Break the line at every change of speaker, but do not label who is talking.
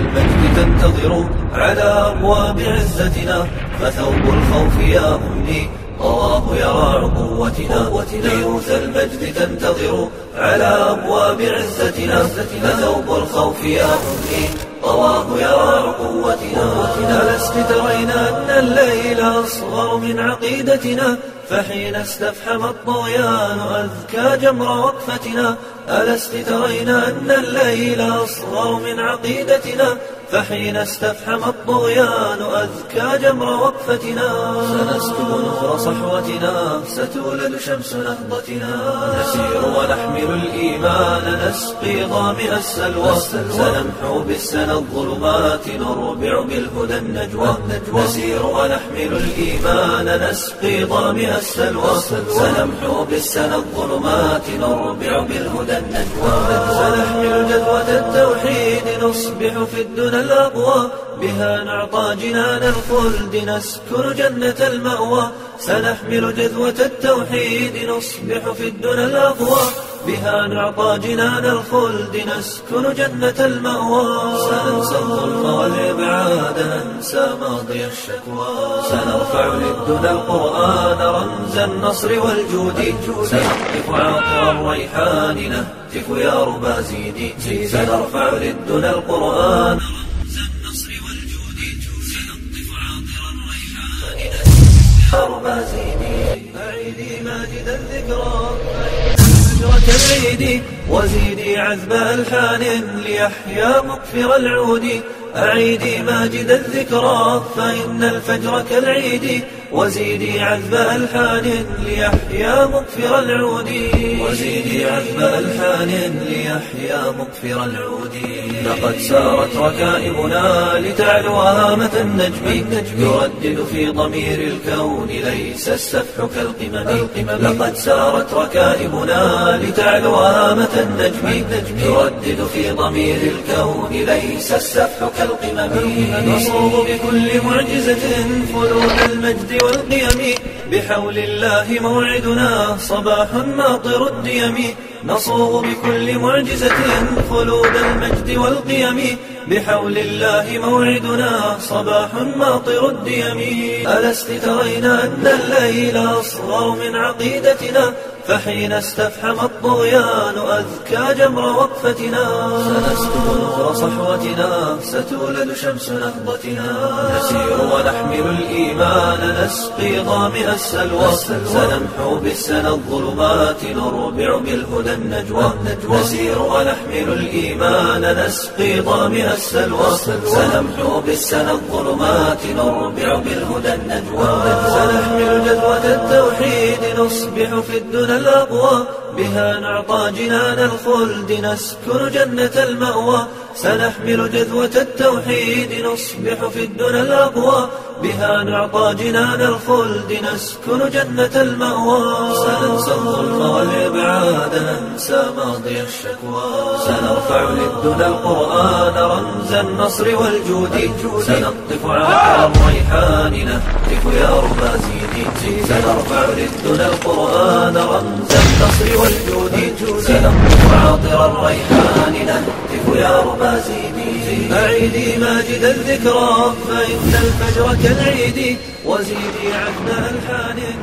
المجد تنتظر على أبواب عزتنا فثوب الخوف يا أمي الله يرى قوتنا ليوث المجد تنتظر على أبواب عزتنا فثوب الخوف يا أمي. الله يرى قوتنا. لست ترين أن الليل أصغر من عقيدتنا فحين استفحم الطغيان أذكى جمر وقفتنا. ألست ترين أن الليل أصغر من عقيدتنا فحين استفحم الطغيان أذكى جمر وقفتنا. سنسكب نخر صحوتنا. ستولد شمس نهضتنا. نسير ونحمل الإيمان نسقي ظامئ السلوى. سنمحو بالسنى الظلمات نربع بالهدى النجوى. نسير ونحمل الإيمان نسقي ظامئ السلوى. سنمحو بالسنى الظلمات نربع بالهدى النجوى. سنحمل جذوة التوحيد نصبح في الدنى الأقوى بها نعطى جنان الخلد نسكن جنة المأوى. سنحمل جذوة التوحيد نصبح في الدنى الأقوى. بها نعطى جنان الخلد نسكن جنة المأوى. سننسى الظلم والإبعاد ننسى ماضي الشكوى. سنرفع للدنى القرآن رمز النصر والجود. سنقف عاطر الريحان نهتف يا ربا زيدي سنرفع للدنى القرآن ربا زيدي أعيدي ماجد الذكرى فجرة العيد وزيدي عذب ألحان ليحيا مقفر العود. أعيدي ماجد الذكرى فإن الفجر كالعيد وزيدي عذب ألحان ليحيا مقفر العود. وزيدي عذب ألحان ليحيا مقفر العود. لقد سارت ركائبنا لتعلو هامة النجم. يردد في ضمير الكون ليس السفح كالقمم. لقد سارت ركائبنا لتعلو هامة النجم. يردد في ضمير الكون ليس السفح كالقمم نصوغ بكل معجزة خلود المجد والقيم. بحول الله موعدنا صباح ماطر الديم. نصوغ بكل معجزة خلود المجد والقيم. بحول الله موعدنا صباح ماطر الديم. ألست ترين أن الليل أصغر من عقيدتنا؟ فحين استفحم الطغيان أذكى جمر وقفتنا. سنسكب نخر صحوتنا. ستولد شمس نهضتنا. نسير ونحمل الإيمان. نسقي ظامئ السلوى. سنمحو بالسنى الظلمات. نربع بالهدى النجوى. نسير ونحمل الإيمان. نسقي ظامئ السلوى. سنمحو بالسنى الظلمات. نربع بالهدى النجوى. سنحمل جذوة التوحيد. نصبح في الدنى الأقوى بها نعطى جنان الخلد نسكن جنة المأوى. سنحمل جذوة التوحيد نصبح في الدنى الأقوى. بها نعطى جنان الخلد نسكن جنة المأوى. سننسى الظلم والإبعاد ننسى ماضي الشكوى. سنرفع للدنى القرآن رمز النصر والجود. سنقطف عاقر الريحان نهتف يا ربا زيدي سنرفع للدنى القرآن رمز النصر والجود سنقطف عاطر الريحان نهتف يا ربا زيدي أعيدي ماجد الذكرى فإن الفجر كالعيد وزيدي عهد ألحان.